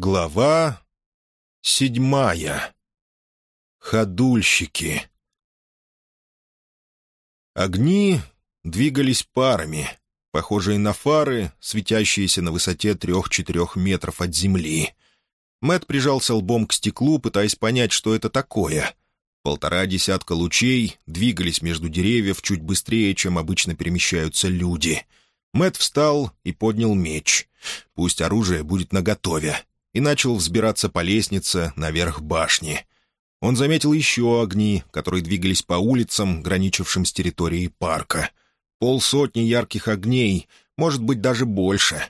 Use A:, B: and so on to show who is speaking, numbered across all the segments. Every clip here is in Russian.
A: Глава седьмая. Ходульщики. Огни двигались парами, похожие на фары, светящиеся на высоте трех-четырех метров от земли. Мэт прижался лбом к стеклу, пытаясь понять, что это такое. Полтора десятка лучей двигались между деревьев чуть быстрее, чем обычно перемещаются люди. Мэт встал и поднял меч. Пусть оружие будет наготове. И начал взбираться по лестнице наверх башни. Он заметил еще огни, которые двигались по улицам, граничившим с территорией парка. Полсотни ярких огней, может быть, даже больше.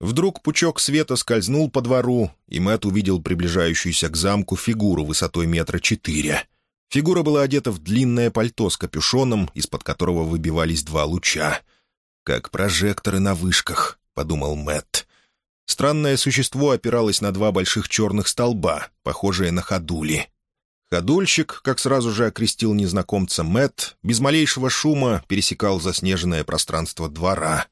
A: Вдруг пучок света скользнул по двору, и Мэт увидел приближающуюся к замку фигуру высотой метра четыре. Фигура была одета в длинное пальто с капюшоном, из-под которого выбивались два луча. «Как прожекторы на вышках», — подумал Мэтт. Странное существо опиралось на два больших черных столба, похожие на ходули. Ходульщик, как сразу же окрестил незнакомца Мэтт, без малейшего шума пересекал заснеженное пространство двора.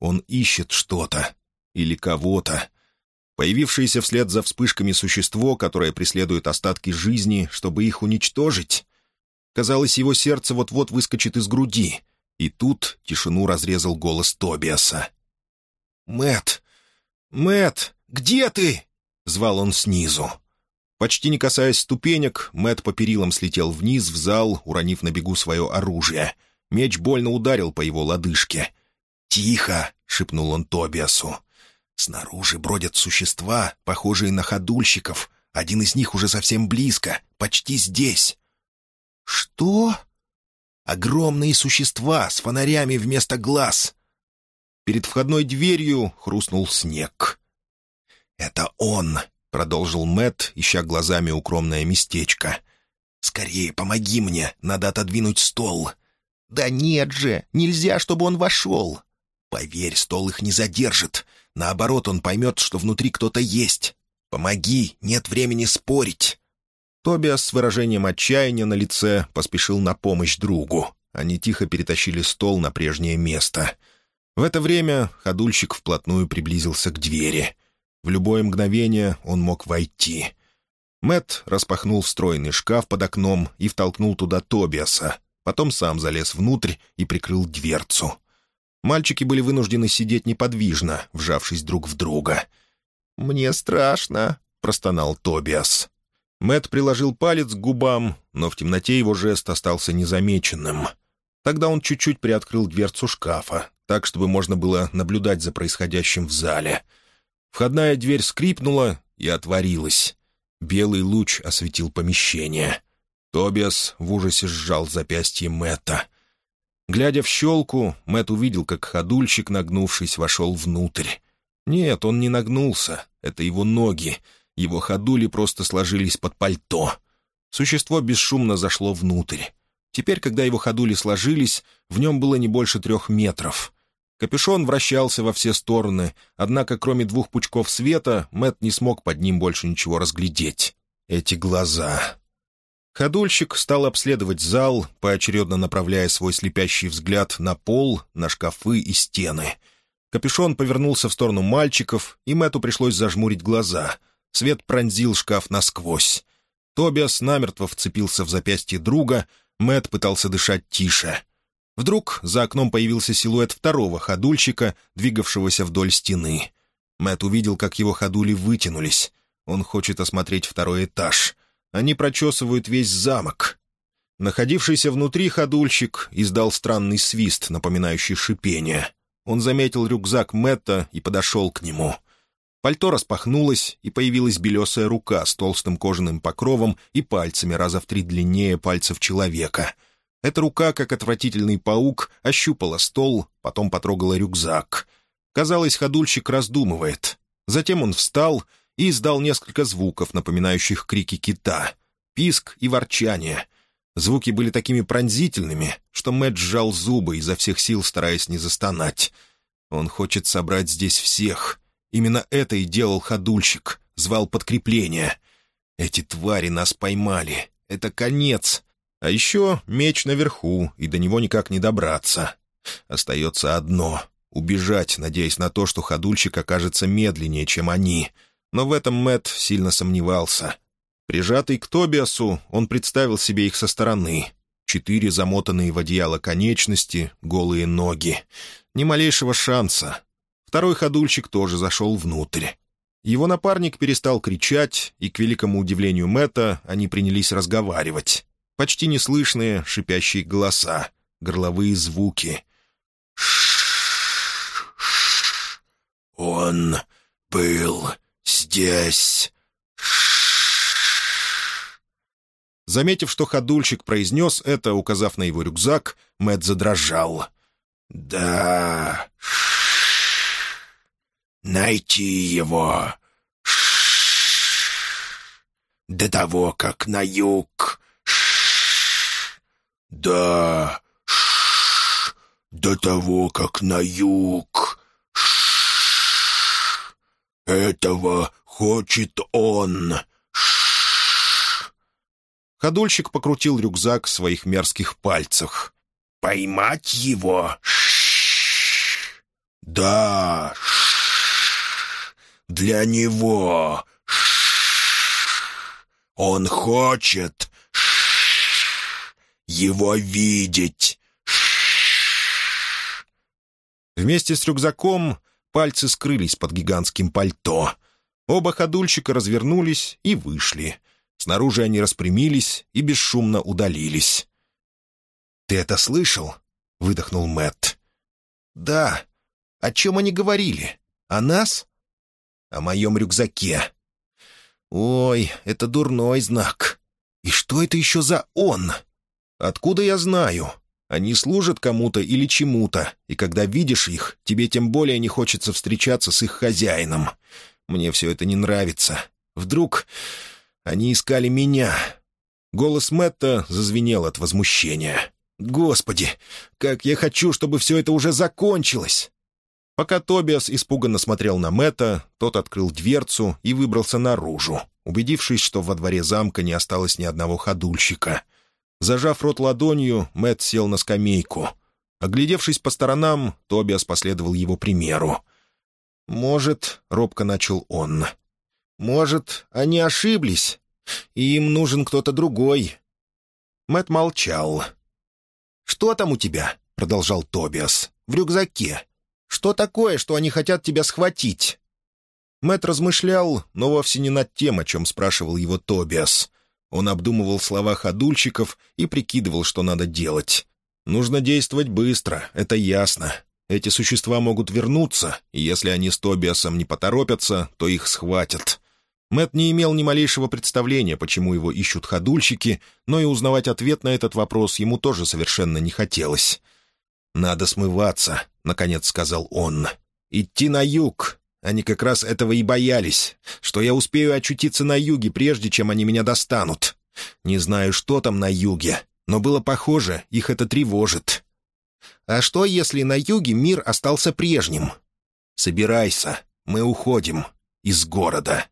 A: Он ищет что-то или кого-то. Появившееся вслед за вспышками существо, которое преследует остатки жизни, чтобы их уничтожить. Казалось, его сердце вот-вот выскочит из груди. И тут тишину разрезал голос Тобиаса. Мэт, Мэт, где ты?» — звал он снизу. Почти не касаясь ступенек, Мэт по перилам слетел вниз в зал, уронив на бегу свое оружие. Меч больно ударил по его лодыжке. «Тихо!» — шепнул он Тобиасу. Снаружи бродят существа, похожие на ходульщиков. Один из них уже совсем близко, почти здесь. «Что?» «Огромные существа с фонарями вместо глаз». Перед входной дверью хрустнул снег. «Это он!» — продолжил Мэт, ища глазами укромное местечко. «Скорее, помоги мне, надо отодвинуть стол». «Да нет же, нельзя, чтобы он вошел!» «Поверь, стол их не задержит. Наоборот, он поймет, что внутри кто-то есть. Помоги, нет времени спорить». Тобиас с выражением отчаяния на лице поспешил на помощь другу. Они тихо перетащили стол на прежнее место. В это время ходульщик вплотную приблизился к двери. В любое мгновение он мог войти. Мэт распахнул встроенный шкаф под окном и втолкнул туда Тобиаса. Потом сам залез внутрь и прикрыл дверцу. Мальчики были вынуждены сидеть неподвижно, вжавшись друг в друга. «Мне страшно», — простонал Тобиас. Мэт приложил палец к губам, но в темноте его жест остался незамеченным. Тогда он чуть-чуть приоткрыл дверцу шкафа, так, чтобы можно было наблюдать за происходящим в зале. Входная дверь скрипнула и отворилась. Белый луч осветил помещение. Тобиас в ужасе сжал запястье Мэтта. Глядя в щелку, Мэт увидел, как ходульщик, нагнувшись, вошел внутрь. Нет, он не нагнулся. Это его ноги. Его ходули просто сложились под пальто. Существо бесшумно зашло внутрь. Теперь, когда его ходули сложились, в нем было не больше трех метров. Капюшон вращался во все стороны, однако кроме двух пучков света Мэт не смог под ним больше ничего разглядеть. Эти глаза... Ходульщик стал обследовать зал, поочередно направляя свой слепящий взгляд на пол, на шкафы и стены. Капюшон повернулся в сторону мальчиков, и Мэту пришлось зажмурить глаза. Свет пронзил шкаф насквозь. Тобиас намертво вцепился в запястье друга, Мэт пытался дышать тише. Вдруг за окном появился силуэт второго ходульщика, двигавшегося вдоль стены. Мэт увидел, как его ходули вытянулись. Он хочет осмотреть второй этаж — они прочесывают весь замок. Находившийся внутри ходульщик издал странный свист, напоминающий шипение. Он заметил рюкзак Мэтта и подошел к нему. Пальто распахнулось, и появилась белесая рука с толстым кожаным покровом и пальцами раза в три длиннее пальцев человека. Эта рука, как отвратительный паук, ощупала стол, потом потрогала рюкзак. Казалось, ходульщик раздумывает. Затем он встал — и издал несколько звуков, напоминающих крики кита. Писк и ворчание. Звуки были такими пронзительными, что Мэтт сжал зубы, изо всех сил стараясь не застонать. Он хочет собрать здесь всех. Именно это и делал ходульщик, звал подкрепление. Эти твари нас поймали. Это конец. А еще меч наверху, и до него никак не добраться. Остается одно — убежать, надеясь на то, что ходульщик окажется медленнее, чем они — но в этом Мэт сильно сомневался. Прижатый к Тобиасу, он представил себе их со стороны. Четыре замотанные в одеяло конечности, голые ноги. Ни малейшего шанса. Второй ходульщик тоже зашел внутрь. Его напарник перестал кричать, и, к великому удивлению Мэтта, они принялись разговаривать. Почти неслышные шипящие голоса, горловые звуки.
B: «Он был здесь!»
A: Заметив, что ходульщик произнес это, указав на его рюкзак, Мэт задрожал.
B: «Да, найти его. До того, как на юг. Да, до того, как на юг. Этого хочет он.
A: Ходульщик покрутил рюкзак в своих мерзких пальцах.
B: «Поймать его?» «Да, для него. Он хочет его видеть.
A: Вместе с рюкзаком пальцы скрылись под гигантским пальто. Оба ходульщика развернулись и вышли. Снаружи они распрямились и бесшумно удалились. «Ты это слышал?» — выдохнул Мэтт. «Да. О чем они говорили? О нас?» О моем рюкзаке. Ой, это дурной знак. И что это еще за «он»? Откуда я знаю? Они служат кому-то или чему-то, и когда видишь их, тебе тем более не хочется встречаться с их хозяином. Мне все это не нравится. Вдруг они искали меня. Голос Мэтта зазвенел от возмущения. «Господи, как я хочу, чтобы все это уже закончилось!» Пока Тобиас испуганно смотрел на Мэтта, тот открыл дверцу и выбрался наружу, убедившись, что во дворе замка не осталось ни одного ходульщика. Зажав рот ладонью, Мэтт сел на скамейку. Оглядевшись по сторонам, Тобиас последовал его примеру. «Может», — робко начал он, — «может, они ошиблись, и им нужен кто-то другой». Мэтт молчал. «Что там у тебя?» — продолжал Тобиас. «В рюкзаке. Что такое, что они хотят тебя схватить?» Мэт размышлял, но вовсе не над тем, о чем спрашивал его Тобиас. Он обдумывал слова ходульщиков и прикидывал, что надо делать. «Нужно действовать быстро, это ясно. Эти существа могут вернуться, и если они с Тобиасом не поторопятся, то их схватят». Мэт не имел ни малейшего представления, почему его ищут ходульщики, но и узнавать ответ на этот вопрос ему тоже совершенно не хотелось. «Надо смываться», — наконец сказал он. «Идти на юг. Они как раз этого и боялись, что я успею очутиться на юге, прежде чем они меня достанут. Не знаю, что там на юге, но было похоже, их это тревожит. А что, если на юге мир остался прежним? Собирайся, мы уходим из города».